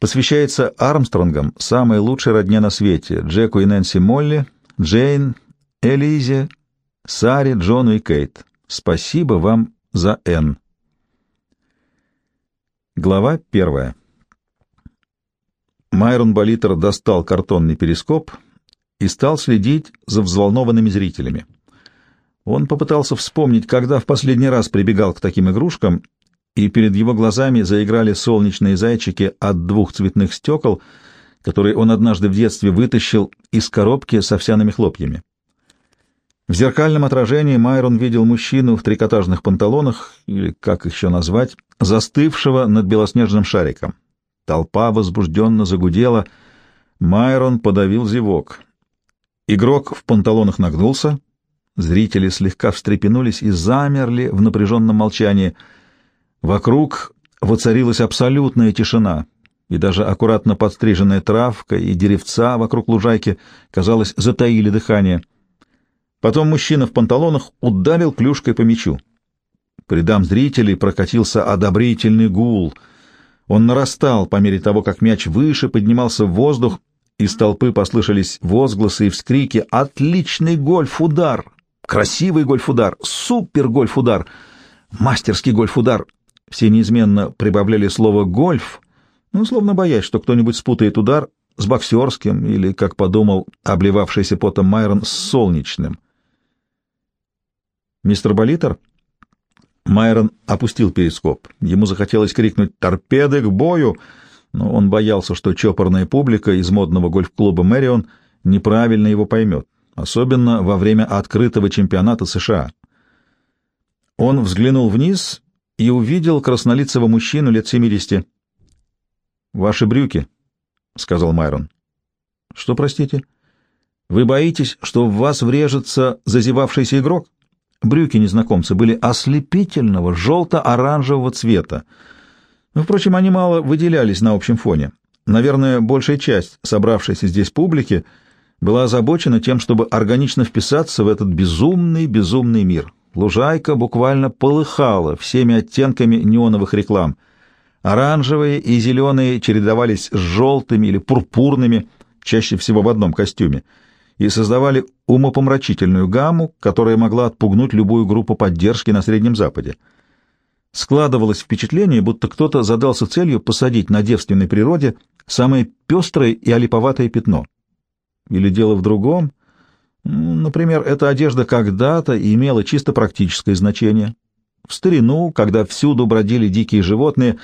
Посвящается Армстронгам, самой лучшей родне на свете, Джеку и Нэнси Молли, Джейн, Элизе, Саре, Джону и Кейт. Спасибо вам за Н. Глава первая. Майрон Болитер достал картонный перископ и стал следить за взволнованными зрителями. Он попытался вспомнить, когда в последний раз прибегал к таким игрушкам, и перед его глазами заиграли солнечные зайчики от двух цветных стекол, которые он однажды в детстве вытащил из коробки с овсяными хлопьями. В зеркальном отражении Майрон видел мужчину в трикотажных панталонах, или как их еще назвать, застывшего над белоснежным шариком. Толпа возбужденно загудела. Майрон подавил зевок. Игрок в панталонах нагнулся. Зрители слегка встрепенулись и замерли в напряженном молчании. Вокруг воцарилась абсолютная тишина, и даже аккуратно подстриженная травка и деревца вокруг лужайки, казалось, затаили дыхание — Потом мужчина в панталонах ударил клюшкой по мячу. По рядам зрителей прокатился одобрительный гул. Он нарастал по мере того, как мяч выше поднимался в воздух, из толпы послышались возгласы и вскрики «Отличный гольф-удар! Красивый гольф-удар! Супер-гольф-удар! Мастерский гольф-удар!» Все неизменно прибавляли слово «гольф», ну, словно боясь, что кто-нибудь спутает удар с боксерским или, как подумал обливавшийся потом Майрон, с солнечным. «Мистер Болитер?» Майрон опустил перископ. Ему захотелось крикнуть «Торпеды к бою!», но он боялся, что чопорная публика из модного гольф-клуба «Мэрион» неправильно его поймет, особенно во время открытого чемпионата США. Он взглянул вниз и увидел краснолицего мужчину лет семидесяти. «Ваши брюки», — сказал Майрон. «Что, простите? Вы боитесь, что в вас врежется зазевавшийся игрок?» Брюки незнакомца были ослепительного желто-оранжевого цвета. Но, впрочем, они мало выделялись на общем фоне. Наверное, большая часть собравшейся здесь публики была озабочена тем, чтобы органично вписаться в этот безумный, безумный мир. Лужайка буквально полыхала всеми оттенками неоновых реклам. Оранжевые и зеленые чередовались с желтыми или пурпурными, чаще всего в одном костюме — и создавали умопомрачительную гамму, которая могла отпугнуть любую группу поддержки на Среднем Западе. Складывалось впечатление, будто кто-то задался целью посадить на девственной природе самое пестрое и олиповатое пятно. Или дело в другом. Например, эта одежда когда-то имела чисто практическое значение. В старину, когда всюду бродили дикие животные,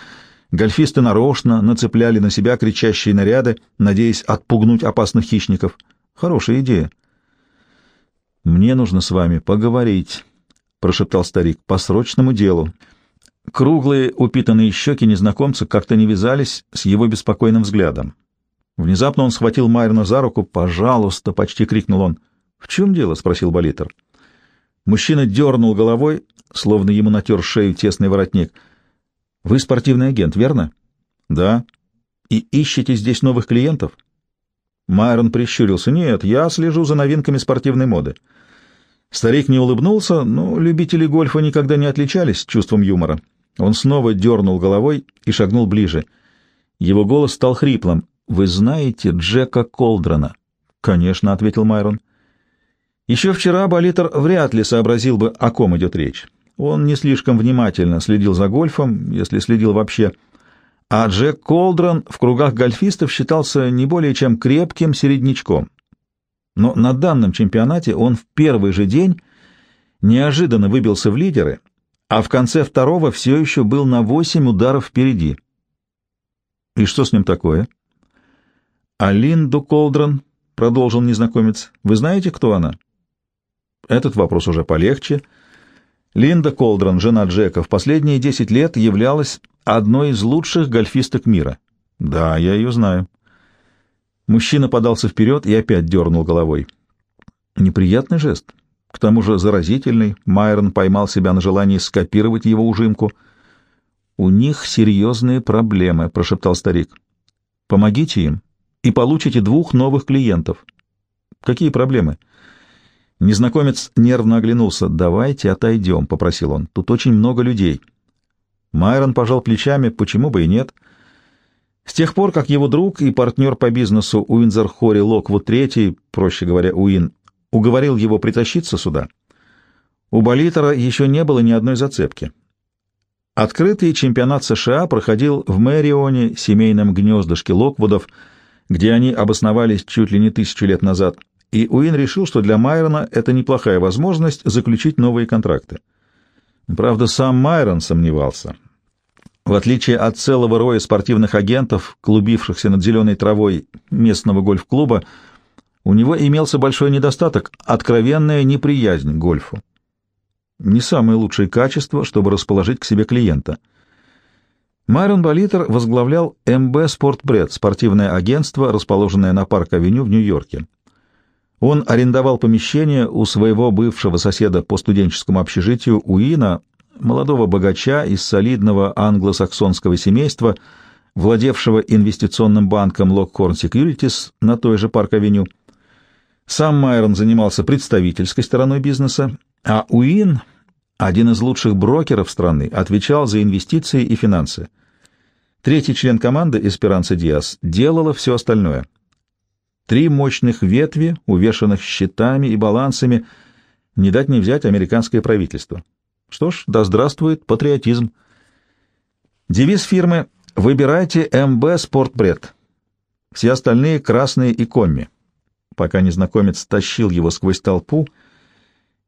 гольфисты нарочно нацепляли на себя кричащие наряды, надеясь отпугнуть опасных хищников — Хорошая идея. Мне нужно с вами поговорить, прошептал старик, по срочному делу. Круглые упитанные щеки незнакомца как-то не вязались с его беспокойным взглядом. Внезапно он схватил Майрона за руку. «Пожалуйста!» — почти крикнул он. «В чем дело?» — спросил Болитер. Мужчина дернул головой, словно ему натер шею тесный воротник. «Вы спортивный агент, верно?» «Да». «И ищете здесь новых клиентов?» Майрон прищурился. «Нет, я слежу за новинками спортивной моды». Старик не улыбнулся, но любители гольфа никогда не отличались чувством юмора. Он снова дернул головой и шагнул ближе. Его голос стал хриплым. «Вы знаете Джека Колдрона?» «Конечно», — ответил Майрон. Еще вчера Болитер вряд ли сообразил бы, о ком идет речь. Он не слишком внимательно следил за гольфом, если следил вообще, — а Джек Колдрон в кругах гольфистов считался не более чем крепким середнячком. Но на данном чемпионате он в первый же день неожиданно выбился в лидеры, а в конце второго все еще был на восемь ударов впереди. И что с ним такое? А Линду Колдрон, — продолжил незнакомец, — вы знаете, кто она? Этот вопрос уже полегче. Линда Колдрон, жена Джека, в последние десять лет являлась одной из лучших гольфисток мира. Да, я ее знаю. Мужчина подался вперед и опять дернул головой. Неприятный жест. К тому же заразительный. Майрон поймал себя на желании скопировать его ужимку. «У них серьезные проблемы», — прошептал старик. «Помогите им, и получите двух новых клиентов». «Какие проблемы?» Незнакомец нервно оглянулся. «Давайте отойдем», — попросил он. «Тут очень много людей». Майрон пожал плечами, почему бы и нет. С тех пор, как его друг и партнер по бизнесу Уинзер Хори Локвуд III, проще говоря, Уин, уговорил его притащиться сюда, у Болитера еще не было ни одной зацепки. Открытый чемпионат США проходил в Мэрионе, семейном гнездышке Локвудов, где они обосновались чуть ли не тысячу лет назад, и Уин решил, что для Майрона это неплохая возможность заключить новые контракты. Правда, сам Майрон сомневался. В отличие от целого роя спортивных агентов, клубившихся над зеленой травой местного гольф-клуба, у него имелся большой недостаток — откровенная неприязнь к гольфу. Не самое лучшее качество, чтобы расположить к себе клиента. Майрон Болитер возглавлял МБ «Спортбред» — спортивное агентство, расположенное на Парк-авеню в Нью-Йорке. Он арендовал помещение у своего бывшего соседа по студенческому общежитию Уина, молодого богача из солидного англосаксонского семейства, владевшего инвестиционным банком Lock-Horne Securities на той же Парк-авеню. Сам Майрон занимался представительской стороной бизнеса, а Уин, один из лучших брокеров страны, отвечал за инвестиции и финансы. Третий член команды, Эсперанца Диас, делала все остальное. Три мощных ветви, увешанных щитами и балансами, не дать не взять американское правительство. Что ж, да здравствует патриотизм. Девиз фирмы «Выбирайте МБ Спортбред». Все остальные — красные и комми. Пока незнакомец тащил его сквозь толпу,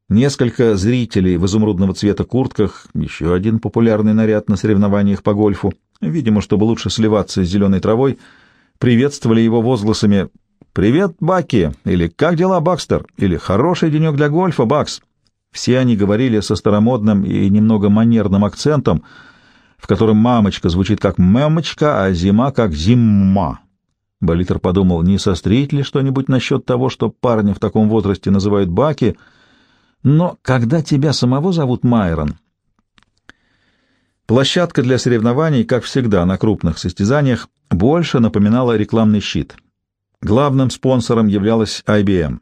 несколько зрителей в изумрудного цвета куртках, еще один популярный наряд на соревнованиях по гольфу, видимо, чтобы лучше сливаться с зеленой травой, приветствовали его возгласами «Привет, Баки!» или «Как дела, Бакстер?» или «Хороший денек для гольфа, Бакс!» Все они говорили со старомодным и немного манерным акцентом, в котором «мамочка» звучит как «мэмочка», а «зима» как «зимма». Болитер подумал, не сострить ли что-нибудь насчет того, что парни в таком возрасте называют Баки, но когда тебя самого зовут Майрон... Площадка для соревнований, как всегда на крупных состязаниях, больше напоминала рекламный щит. Главным спонсором являлась IBM.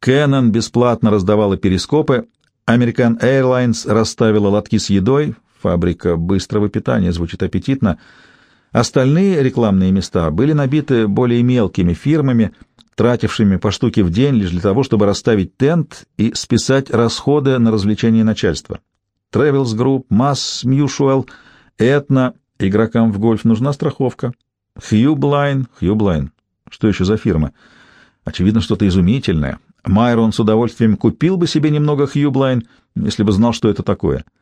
Canon бесплатно раздавала перископы, American Airlines расставила лотки с едой, фабрика быстрого питания звучит аппетитно, Остальные рекламные места были набиты более мелкими фирмами, тратившими по штуке в день лишь для того, чтобы расставить тент и списать расходы на развлечения начальства. Travelers Group, MassMutual, Aetna, игрокам в гольф нужна страховка. Хьюблайн, Хьюблайн, что еще за фирма? Очевидно, что-то изумительное. Майрон с удовольствием купил бы себе немного Хьюблайн, если бы знал, что это такое. —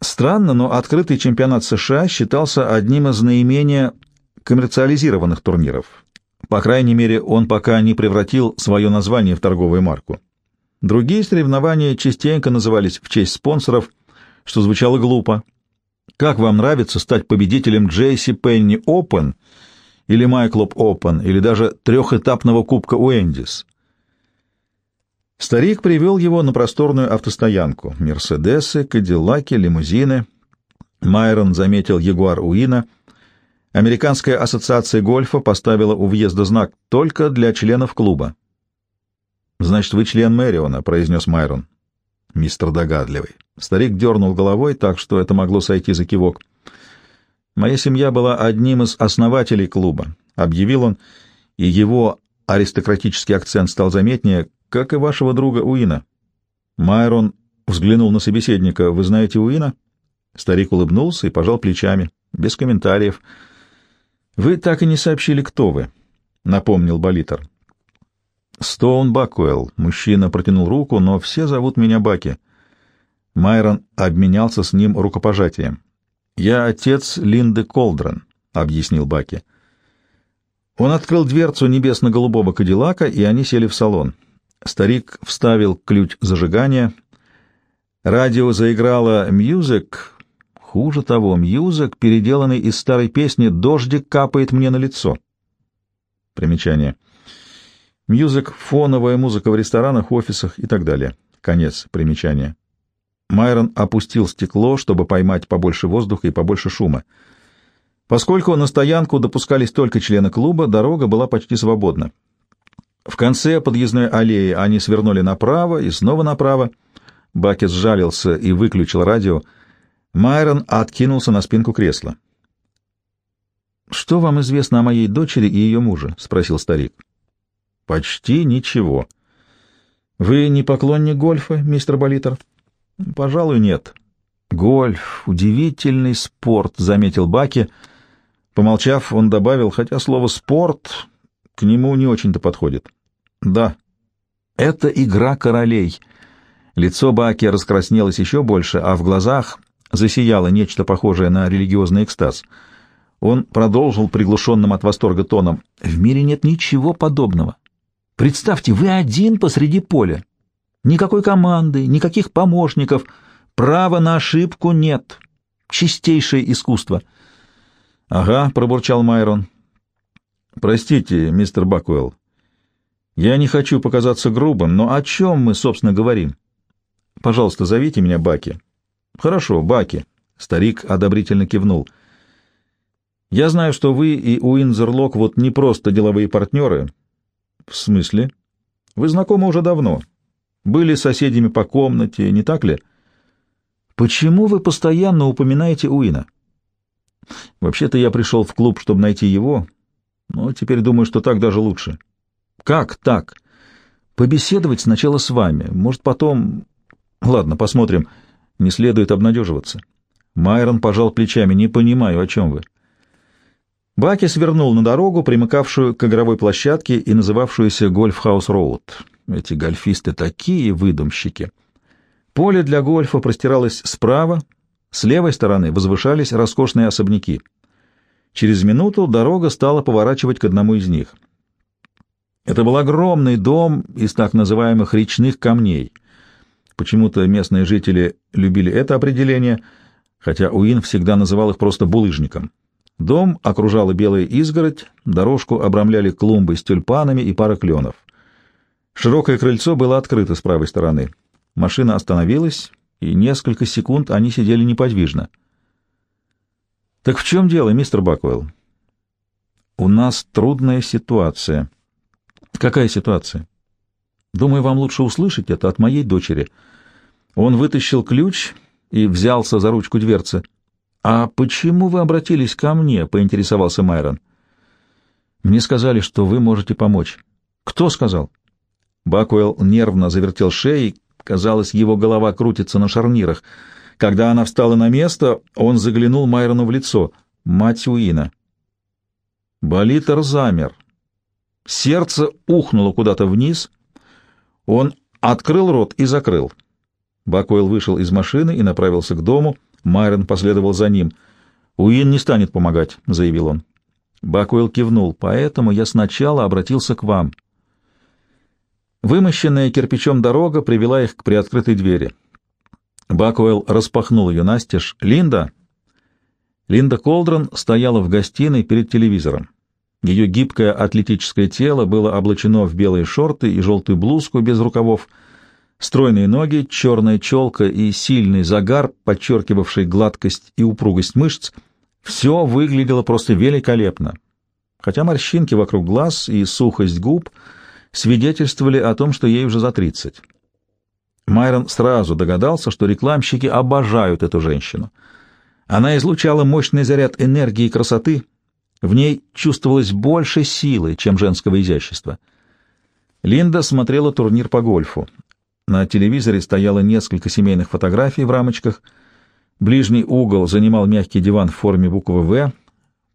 Странно, но открытый чемпионат США считался одним из наименее коммерциализированных турниров. По крайней мере, он пока не превратил свое название в торговую марку. Другие соревнования частенько назывались в честь спонсоров, что звучало глупо. Как вам нравится стать победителем Джейси Пенни Open или Майклоп Open или даже трехэтапного кубка Уэндис? Старик привел его на просторную автостоянку. Мерседесы, Кадиллаки, лимузины. Майрон заметил Ягуар Уина. Американская ассоциация гольфа поставила у въезда знак «Только для членов клуба». «Значит, вы член Мэриона», — произнес Майрон. Мистер догадливый. Старик дернул головой так, что это могло сойти за кивок. «Моя семья была одним из основателей клуба», — объявил он, и его аристократический акцент стал заметнее, как и вашего друга Уина. Майрон взглянул на собеседника. Вы знаете Уина? Старик улыбнулся и пожал плечами, без комментариев. Вы так и не сообщили, кто вы, напомнил Болитер. Стоун Бакуэлл. Мужчина протянул руку, но все зовут меня Баки. Майрон обменялся с ним рукопожатием. «Я отец Линды Колдрен», — объяснил Баки. Он открыл дверцу небесно-голубого кадиллака, и они сели в салон. Старик вставил ключ зажигания. Радио заиграло «Мьюзак». Хуже того, «Мьюзак», переделанный из старой песни «Дождик капает мне на лицо». Примечание. «Мьюзак» — фоновая музыка в ресторанах, офисах и так далее. Конец примечания. Майрон опустил стекло, чтобы поймать побольше воздуха и побольше шума. Поскольку на стоянку допускались только члены клуба, дорога была почти свободна. В конце подъездной аллеи они свернули направо и снова направо. Бакет сжалился и выключил радио. Майрон откинулся на спинку кресла. «Что вам известно о моей дочери и ее муже?» — спросил старик. «Почти ничего». «Вы не поклонник гольфа, мистер Болитер?» «Пожалуй, нет». «Гольф — удивительный спорт», — заметил Баки. Помолчав, он добавил, хотя слово «спорт» к нему не очень-то подходит. «Да, это игра королей». Лицо Баки раскраснелось еще больше, а в глазах засияло нечто похожее на религиозный экстаз. Он продолжил приглушенным от восторга тоном. «В мире нет ничего подобного. Представьте, вы один посреди поля. Никакой команды, никаких помощников. Права на ошибку нет. Чистейшее искусство». «Ага», — пробурчал Майрон. «Простите, мистер Бакуэлл, я не хочу показаться грубым, но о чем мы, собственно, говорим? Пожалуйста, зовите меня Баки». Хорошо, Баки. Старик одобрительно кивнул. Я знаю, что вы и Уинзер вот не просто деловые партнеры. В смысле? Вы знакомы уже давно. Были соседями по комнате, не так ли? Почему вы постоянно упоминаете Уина? Вообще-то я пришел в клуб, чтобы найти его, но теперь думаю, что так даже лучше. Как так? Побеседовать сначала с вами, может, потом... Ладно, посмотрим. Не следует обнадеживаться. Майрон пожал плечами. «Не понимаю, о чем вы». Баки свернул на дорогу, примыкавшую к игровой площадке и называвшуюся Гольф-хаус-роуд. Эти гольфисты такие выдумщики. Поле для гольфа простиралось справа, с левой стороны возвышались роскошные особняки. Через минуту дорога стала поворачивать к одному из них. Это был огромный дом из так называемых речных камней — Почему-то местные жители любили это определение, хотя Уин всегда называл их просто булыжником. Дом окружала белая изгородь, дорожку обрамляли клумбы с тюльпанами и пара кленов. Широкое крыльцо было открыто с правой стороны. Машина остановилась, и несколько секунд они сидели неподвижно. «Так в чем дело, мистер Баквелл?» «У нас трудная ситуация». «Какая ситуация?» Думаю, вам лучше услышать это от моей дочери. Он вытащил ключ и взялся за ручку дверцы. «А почему вы обратились ко мне?» — поинтересовался Майрон. «Мне сказали, что вы можете помочь». «Кто сказал?» Бакуэлл нервно завертел шеей, казалось, его голова крутится на шарнирах. Когда она встала на место, он заглянул Майрону в лицо. Мать Уина. Болитер замер. Сердце ухнуло куда-то вниз, он открыл рот и закрыл. Бакуэлл вышел из машины и направился к дому. Майрон последовал за ним. «Уин не станет помогать», — заявил он. Бакуэлл кивнул. «Поэтому я сначала обратился к вам». Вымощенная кирпичом дорога привела их к приоткрытой двери. Бакуэлл распахнул ее настежь. «Линда!» Линда Колдрон стояла в гостиной перед телевизором. Ее гибкое атлетическое тело было облачено в белые шорты и желтую блузку без рукавов, стройные ноги, черная челка и сильный загар, подчеркивавший гладкость и упругость мышц, все выглядело просто великолепно. Хотя морщинки вокруг глаз и сухость губ свидетельствовали о том, что ей уже за тридцать. Майрон сразу догадался, что рекламщики обожают эту женщину. Она излучала мощный заряд энергии и красоты — в ней чувствовалось больше силы, чем женского изящества. Линда смотрела турнир по гольфу. На телевизоре стояло несколько семейных фотографий в рамочках. Ближний угол занимал мягкий диван в форме буквы «В».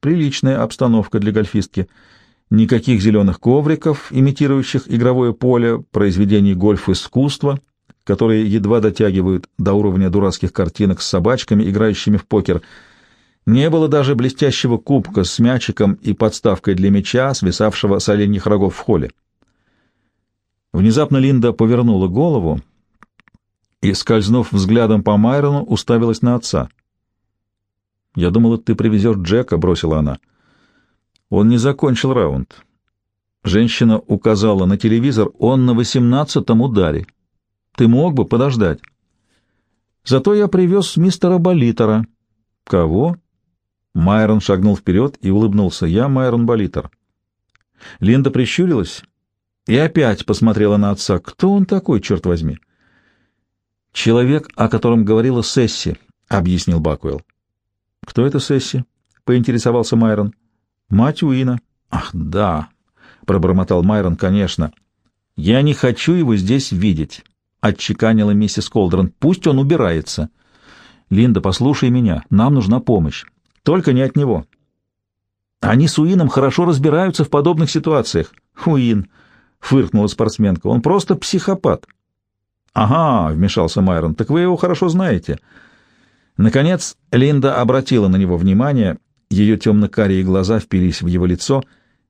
Приличная обстановка для гольфистки. Никаких зеленых ковриков, имитирующих игровое поле, произведений гольф-искусства, которые едва дотягивают до уровня дурацких картинок с собачками, играющими в покер — не было даже блестящего кубка с мячиком и подставкой для мяча, свисавшего с оленьих рогов в холле. Внезапно Линда повернула голову и, скользнув взглядом по Майрону, уставилась на отца. «Я думала, ты привезешь Джека», — бросила она. Он не закончил раунд. Женщина указала на телевизор, он на восемнадцатом ударе. Ты мог бы подождать. Зато я привез мистера Болитера. Кого? Майрон шагнул вперед и улыбнулся. «Я Майрон Болитер». Линда прищурилась и опять посмотрела на отца. «Кто он такой, черт возьми?» «Человек, о котором говорила Сесси», — объяснил Бакуэлл. «Кто это Сесси?» — поинтересовался Майрон. Мать Уина. Ах, да, пробормотал Майрон, конечно. Я не хочу его здесь видеть, отчеканила миссис Колдрон. Пусть он убирается. Линда, послушай меня, нам нужна помощь. Только не от него. Они с Уином хорошо разбираются в подобных ситуациях. Уин, фыркнула спортсменка, он просто психопат. Ага, вмешался Майрон, так вы его хорошо знаете. Наконец Линда обратила на него внимание, ее темно-карие глаза впились в его лицо.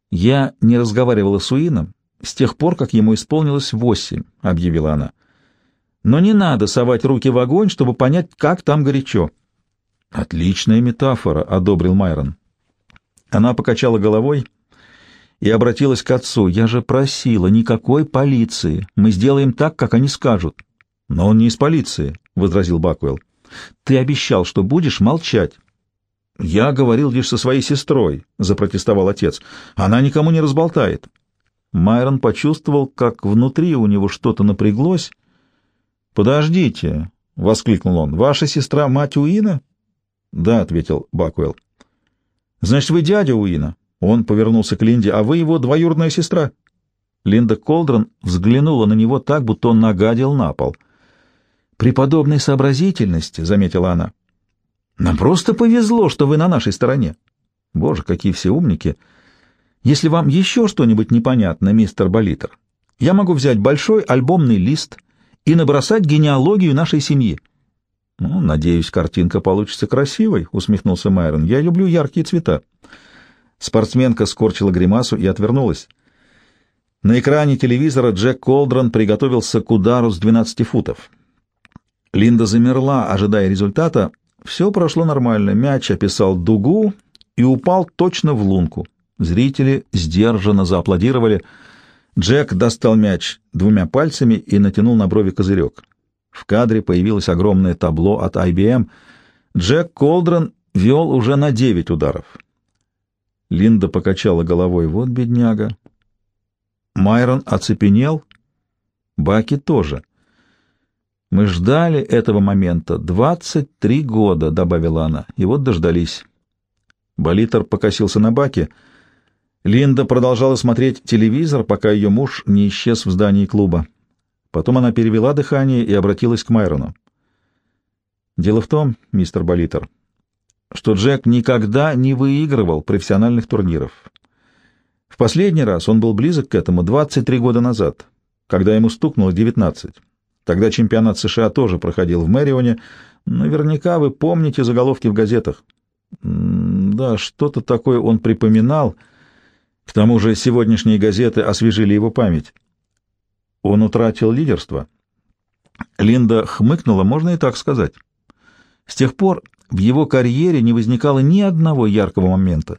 «Я не разговаривала с Уином с тех пор, как ему исполнилось восемь», — объявила она. «Но не надо совать руки в огонь, чтобы понять, как там горячо». «Отличная метафора», — одобрил Майрон. Она покачала головой и обратилась к отцу. «Я же просила, никакой полиции. Мы сделаем так, как они скажут». «Но он не из полиции», — возразил Баквелл. Ты обещал, что будешь молчать. Я говорил лишь со своей сестрой, запротестовал отец. Она никому не разболтает. Майрон почувствовал, как внутри у него что-то напряглось. Подождите, воскликнул он. Ваша сестра мать Уина? Да, ответил Баквелл. Значит, вы дядя Уина? Он повернулся к Линде. А вы его двоюродная сестра? Линда Колдрон взглянула на него так, будто он нагадил на пол — при подобной сообразительности, — заметила она, — нам просто повезло, что вы на нашей стороне. Боже, какие все умники! Если вам еще что-нибудь непонятно, мистер Болитер, я могу взять большой альбомный лист и набросать генеалогию нашей семьи. Ну, надеюсь, картинка получится красивой, — усмехнулся Майрон. Я люблю яркие цвета. Спортсменка скорчила гримасу и отвернулась. На экране телевизора Джек Колдрон приготовился к удару с 12 футов. Линда замерла, ожидая результата. Все прошло нормально. Мяч описал дугу и упал точно в лунку. Зрители сдержанно зааплодировали. Джек достал мяч двумя пальцами и натянул на брови козырек. В кадре появилось огромное табло от IBM. Джек Колдрон вел уже на девять ударов. Линда покачала головой. Вот бедняга. Майрон оцепенел. Баки тоже. Мы ждали этого момента двадцать три года, — добавила она, — и вот дождались. Болитер покосился на баке. Линда продолжала смотреть телевизор, пока ее муж не исчез в здании клуба. Потом она перевела дыхание и обратилась к Майрону. «Дело в том, мистер Болитер, что Джек никогда не выигрывал профессиональных турниров. В последний раз он был близок к этому 23 года назад, когда ему стукнуло 19. Тогда чемпионат США тоже проходил в Мэрионе. Наверняка вы помните заголовки в газетах. Да, что-то такое он припоминал. К тому же сегодняшние газеты освежили его память. Он утратил лидерство. Линда хмыкнула, можно и так сказать. С тех пор в его карьере не возникало ни одного яркого момента.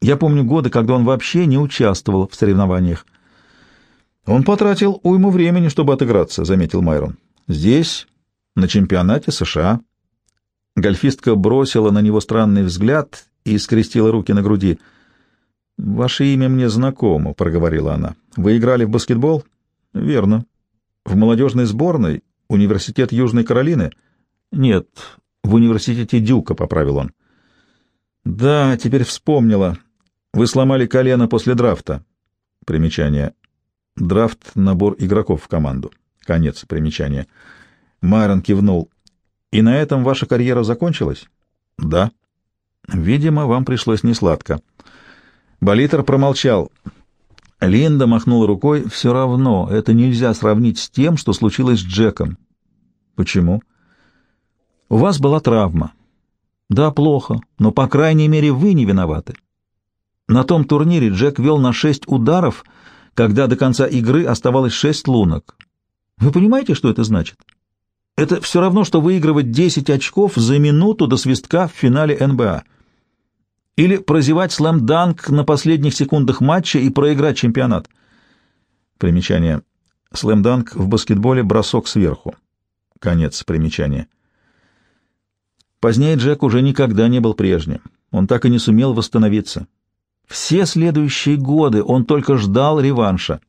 Я помню годы, когда он вообще не участвовал в соревнованиях. Он потратил уйму времени, чтобы отыграться, заметил Майрон. Здесь, на чемпионате США. Гольфистка бросила на него странный взгляд и скрестила руки на груди. «Ваше имя мне знакомо», — проговорила она. «Вы играли в баскетбол?» «Верно». «В молодежной сборной? Университет Южной Каролины?» «Нет, в университете Дюка», — поправил он. «Да, теперь вспомнила. Вы сломали колено после драфта». Примечание. Драфт — набор игроков в команду. Конец примечания. Майрон кивнул. «И на этом ваша карьера закончилась?» «Да». «Видимо, вам пришлось несладко». Болитер промолчал. Линда махнула рукой. «Все равно, это нельзя сравнить с тем, что случилось с Джеком». «Почему?» «У вас была травма». «Да, плохо, но, по крайней мере, вы не виноваты». На том турнире Джек вел на шесть ударов — когда до конца игры оставалось шесть лунок. Вы понимаете, что это значит? Это все равно, что выигрывать 10 очков за минуту до свистка в финале НБА. Или прозевать слэм-данк на последних секундах матча и проиграть чемпионат. Примечание. Слэм-данк в баскетболе — бросок сверху. Конец примечания. Позднее Джек уже никогда не был прежним. Он так и не сумел восстановиться. Все следующие годы он только ждал реванша.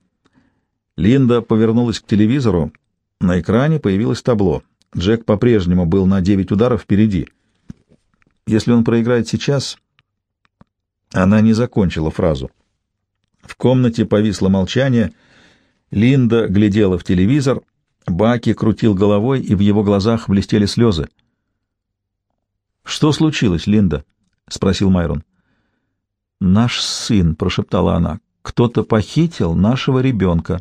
Линда повернулась к телевизору. На экране появилось табло. Джек по-прежнему был на девять ударов впереди. Если он проиграет сейчас, Она не закончила фразу. В комнате повисло молчание. Линда глядела в телевизор, Баки крутил головой, и в его глазах блестели слезы. «Что случилось, Линда?» — спросил Майрон. «Наш сын», — прошептала она, — «кто-то похитил нашего ребенка».